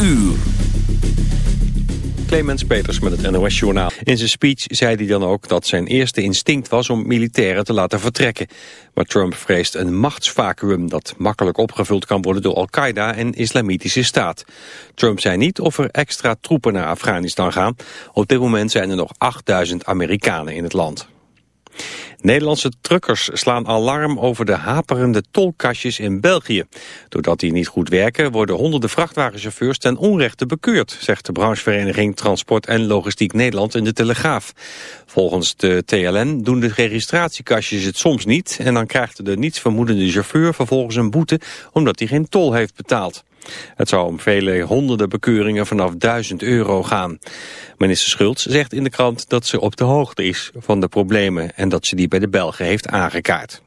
uur. Clemens Peters met het NOS-journaal. In zijn speech zei hij dan ook dat zijn eerste instinct was om militairen te laten vertrekken. Maar Trump vreest een machtsvacuum dat makkelijk opgevuld kan worden door Al-Qaeda en Islamitische Staat. Trump zei niet of er extra troepen naar Afghanistan gaan. Op dit moment zijn er nog 8000 Amerikanen in het land. Nederlandse truckers slaan alarm over de haperende tolkastjes in België. Doordat die niet goed werken worden honderden vrachtwagenchauffeurs ten onrechte bekeurd, zegt de branchevereniging Transport en Logistiek Nederland in de Telegraaf. Volgens de TLN doen de registratiekastjes het soms niet en dan krijgt de nietsvermoedende chauffeur vervolgens een boete omdat hij geen tol heeft betaald. Het zou om vele honderden bekeuringen vanaf 1000 euro gaan. Minister Schultz zegt in de krant dat ze op de hoogte is van de problemen en dat ze die bij de Belgen heeft aangekaart.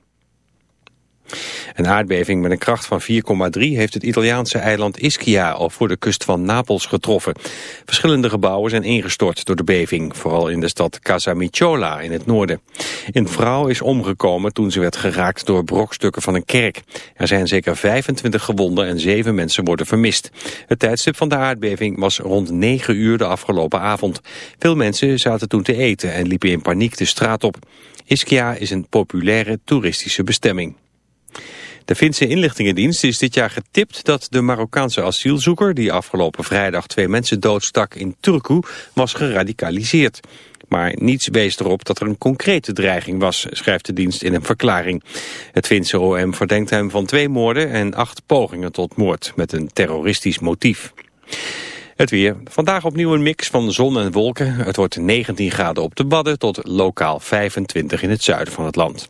Een aardbeving met een kracht van 4,3 heeft het Italiaanse eiland Ischia al voor de kust van Napels getroffen. Verschillende gebouwen zijn ingestort door de beving, vooral in de stad Casamicciola in het noorden. Een vrouw is omgekomen toen ze werd geraakt door brokstukken van een kerk. Er zijn zeker 25 gewonden en 7 mensen worden vermist. Het tijdstip van de aardbeving was rond 9 uur de afgelopen avond. Veel mensen zaten toen te eten en liepen in paniek de straat op. Ischia is een populaire toeristische bestemming. De Finse inlichtingendienst is dit jaar getipt dat de Marokkaanse asielzoeker... die afgelopen vrijdag twee mensen doodstak in Turku, was geradicaliseerd. Maar niets wees erop dat er een concrete dreiging was, schrijft de dienst in een verklaring. Het Finse OM verdenkt hem van twee moorden en acht pogingen tot moord met een terroristisch motief. Het weer. Vandaag opnieuw een mix van zon en wolken. Het wordt 19 graden op de Wadden tot lokaal 25 in het zuiden van het land.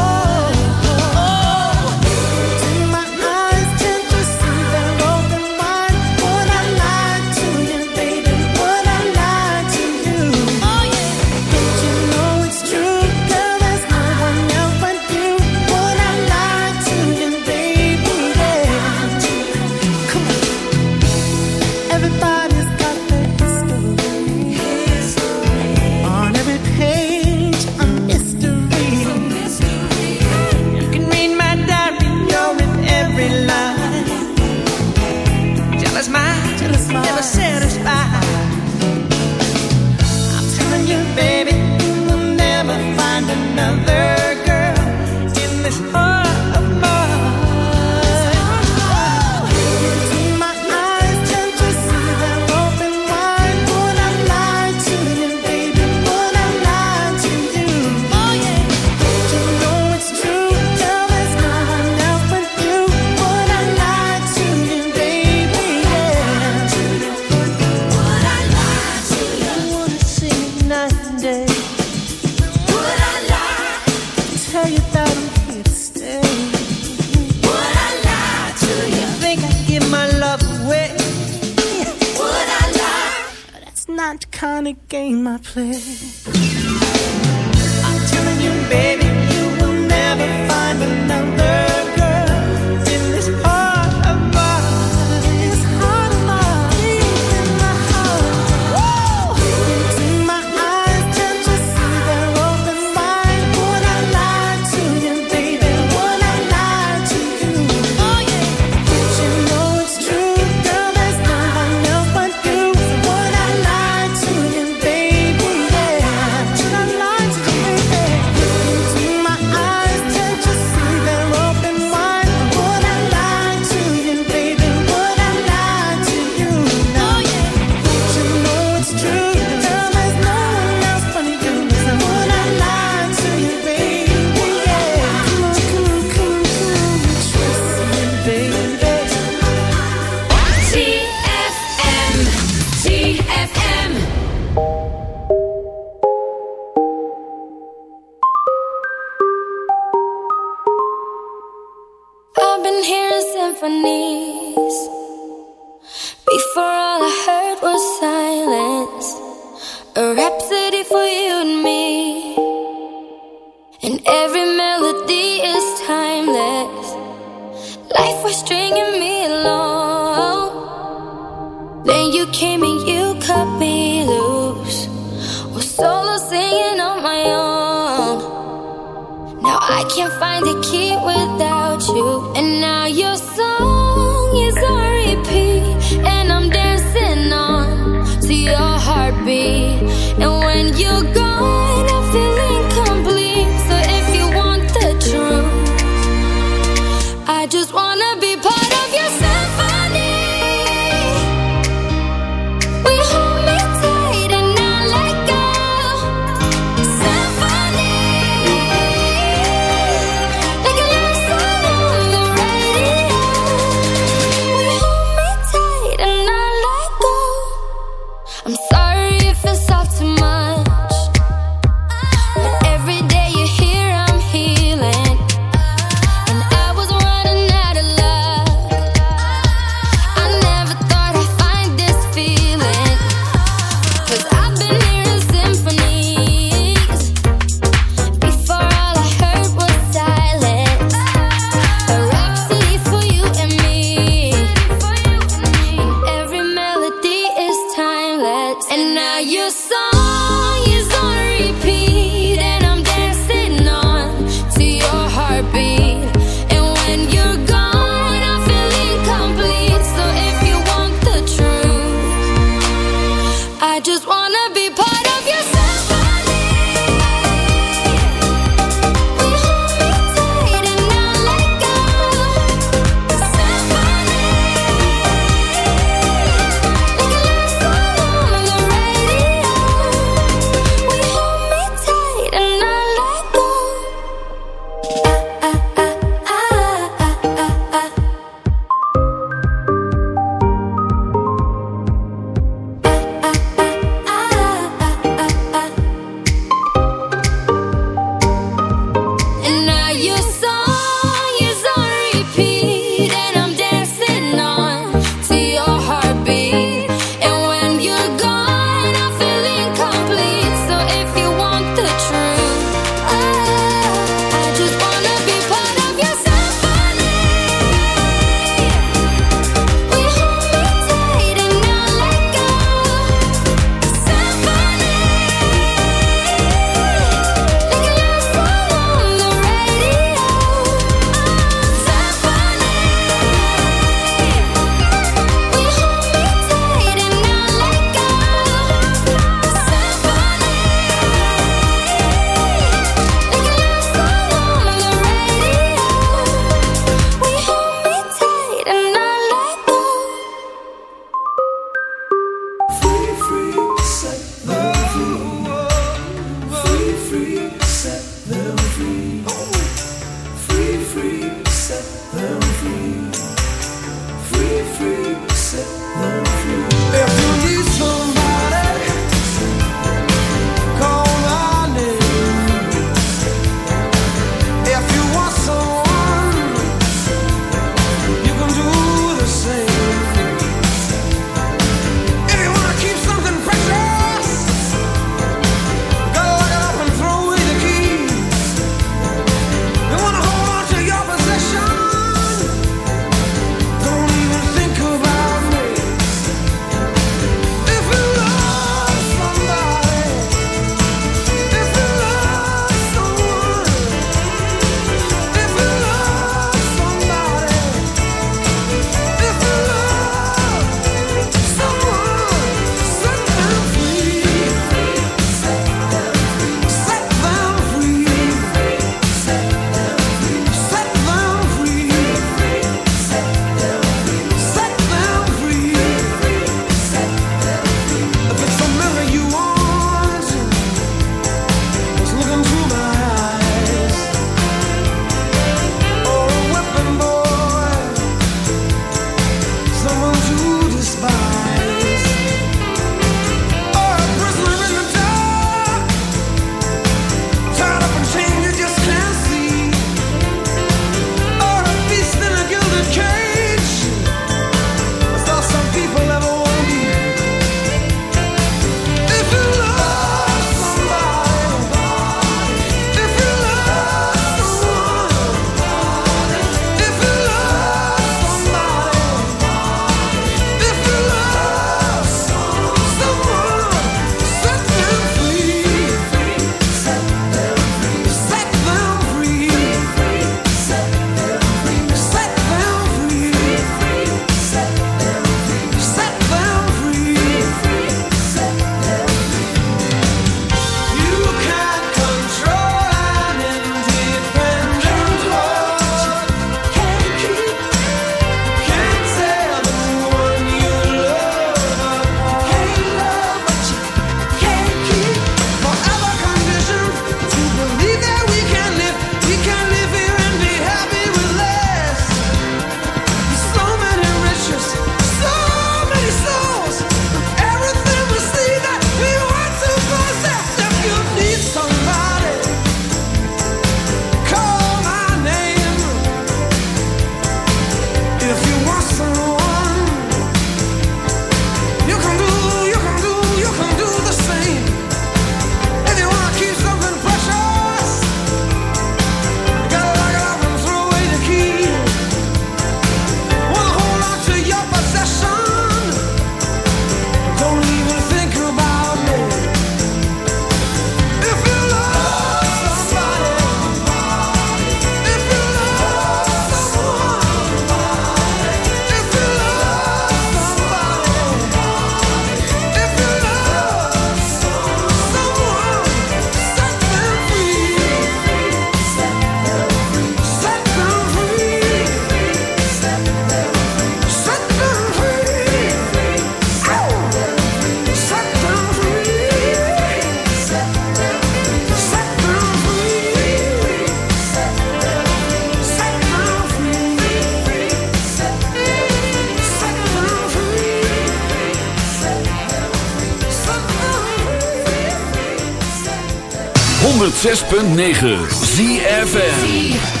106.9 ZFN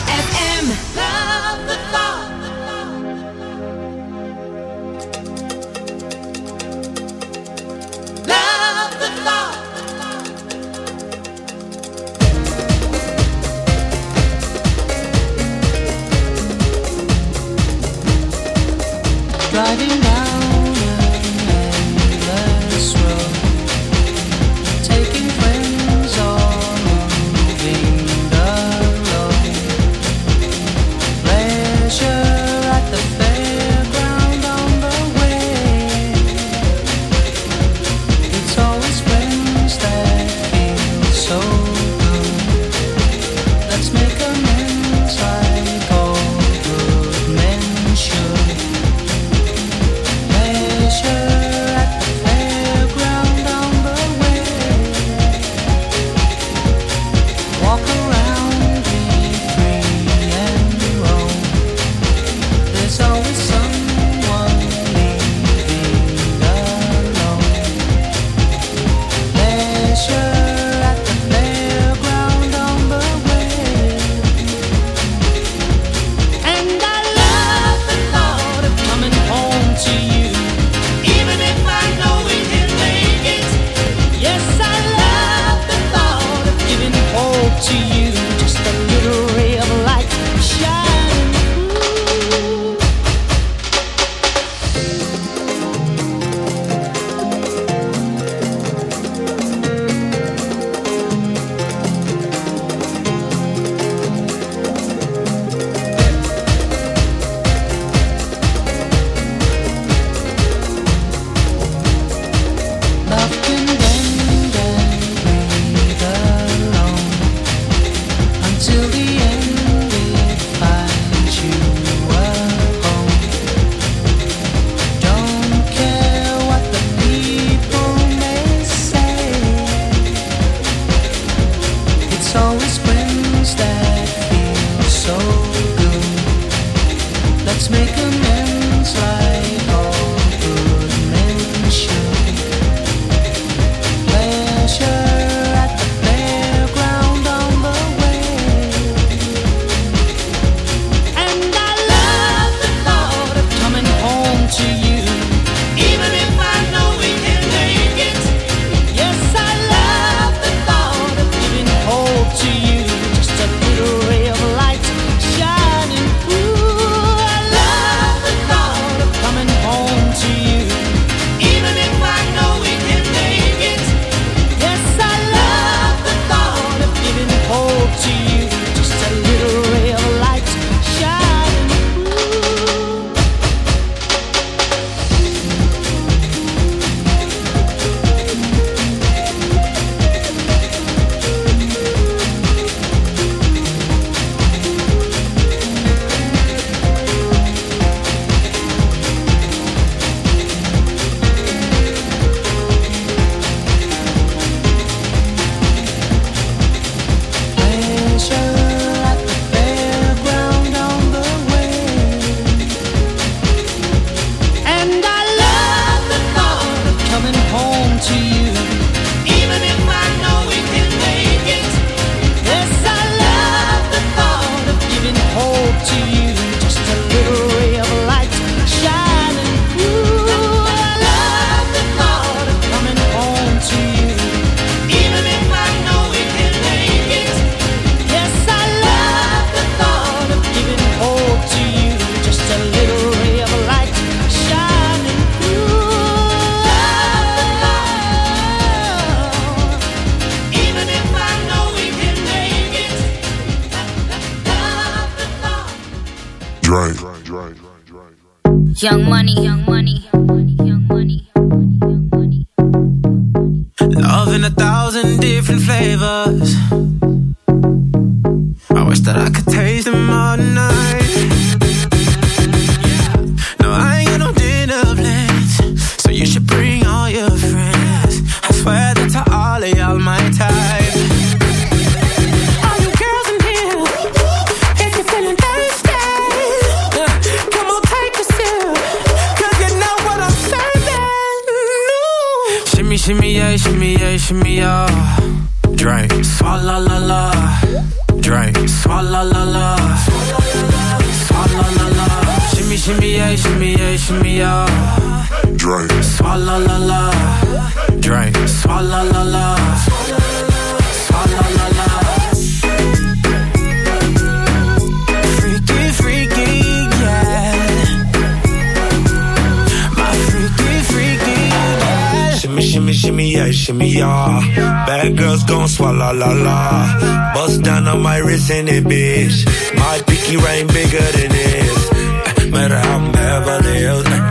yeah. Bad girls gon' swallow la la. Bust down on my wrist and it, bitch. My pinky ring bigger than this. Eh, Matter how I'm Beverly Hills. eh,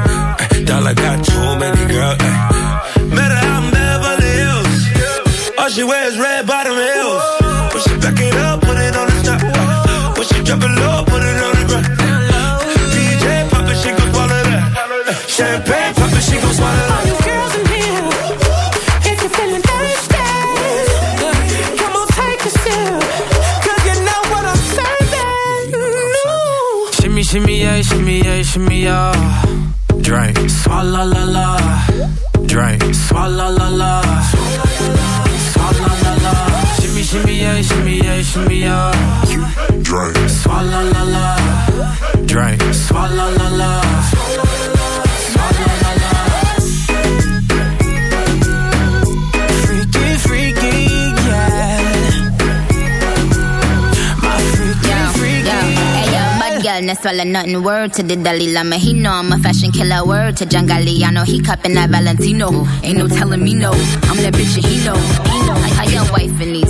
eh, Dollar got too many girls. Matter how I'm Beverly Hills. All she wears red bottom heels. When she back it up, put it on the top. When she drop it low, put it on the ground. DJ pop it, she gon' swallow that. Champagne shimmy, yeah, shimmy, yeah. Drink. Swalla la la. Drink. Swalla la la. Swalla la la. Shimmy, shimmy, yeah, shimmy, yeah, shimmy, yeah. Drink. Swalla la la. Drink. Swalla la la. No swallow nothing. Word to the Dalai Lama, he know I'm a fashion killer. Word to John Galliano, he cupping that Valentino. Ain't no telling me no, I'm that bitch and he know. Know. Like how your wife in these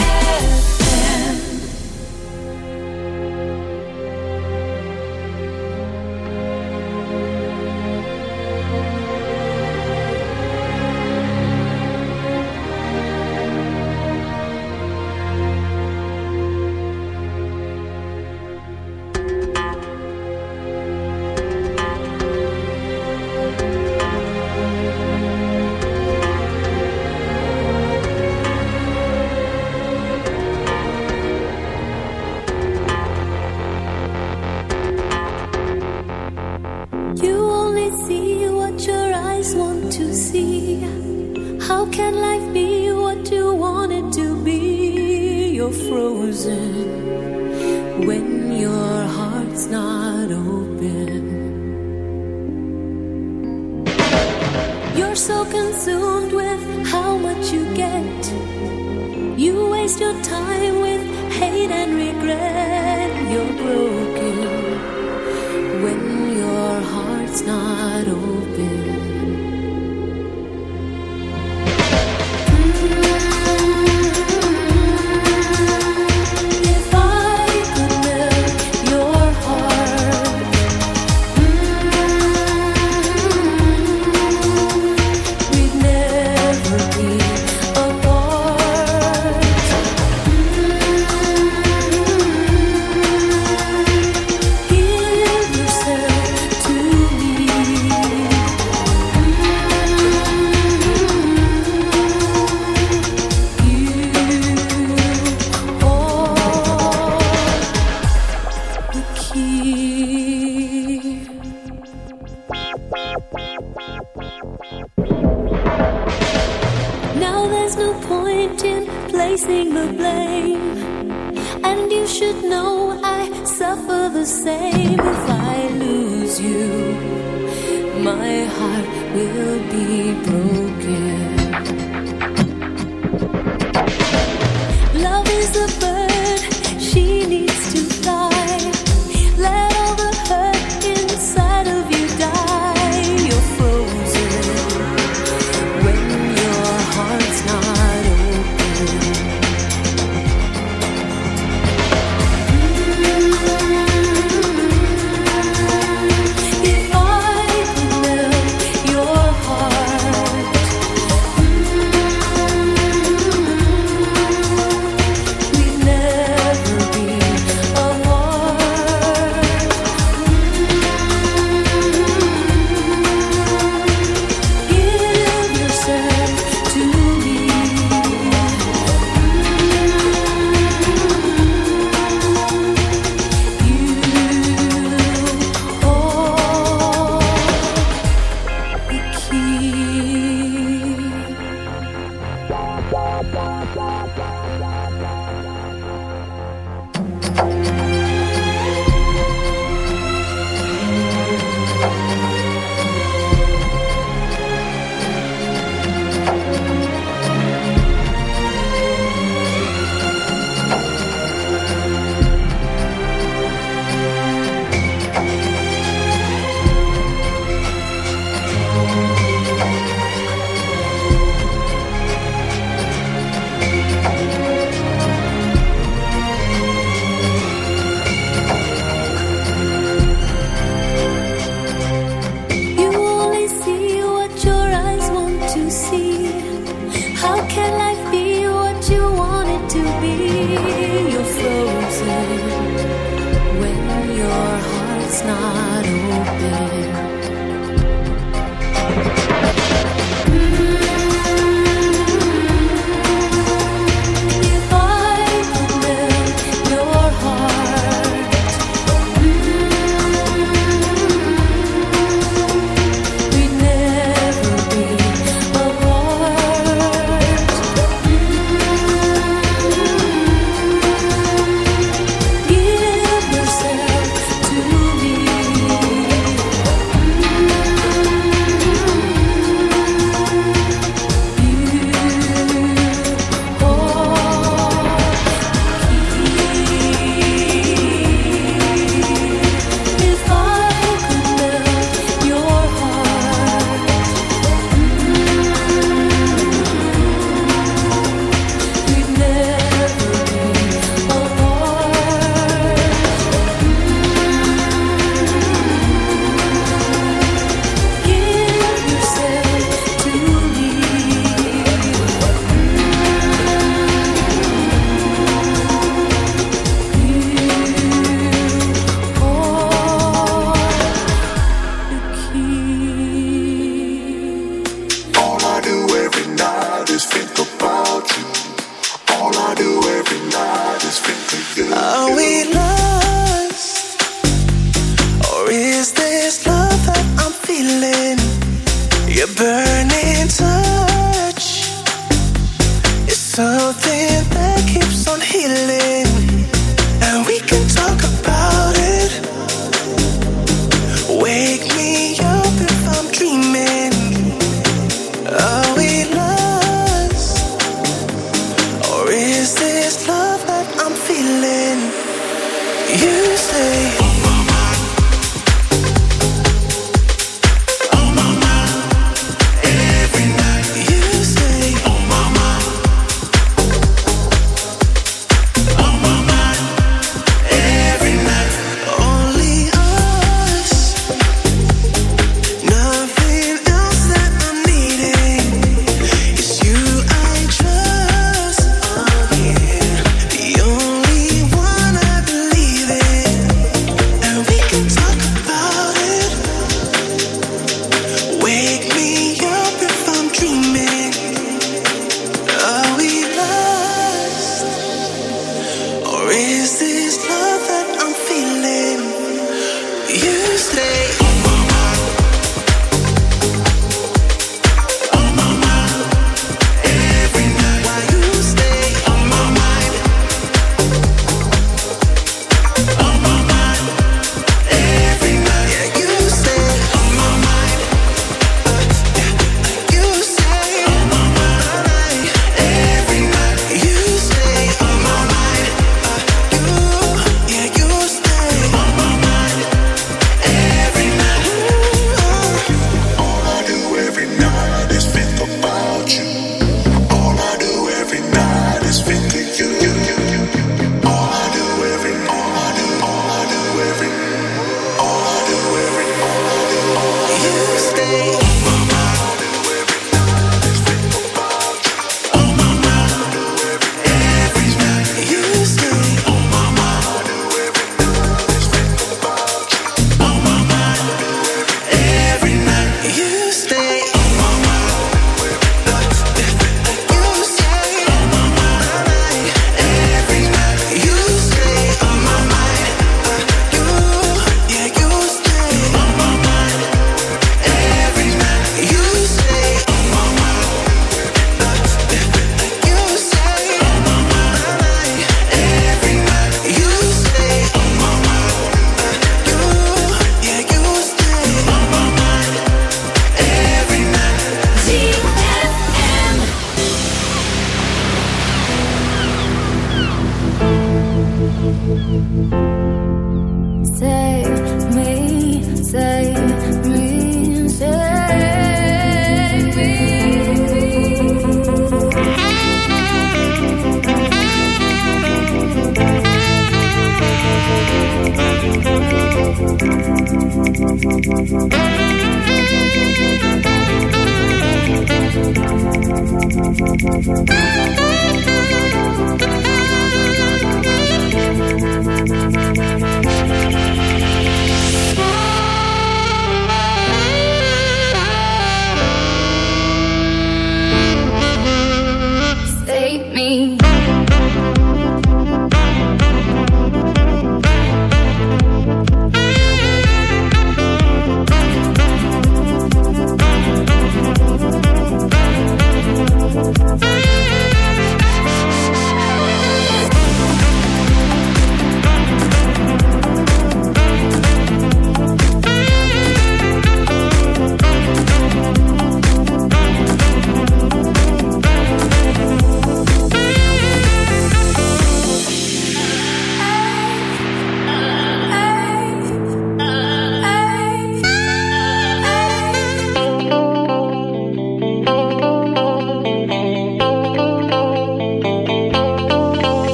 will be broken. baby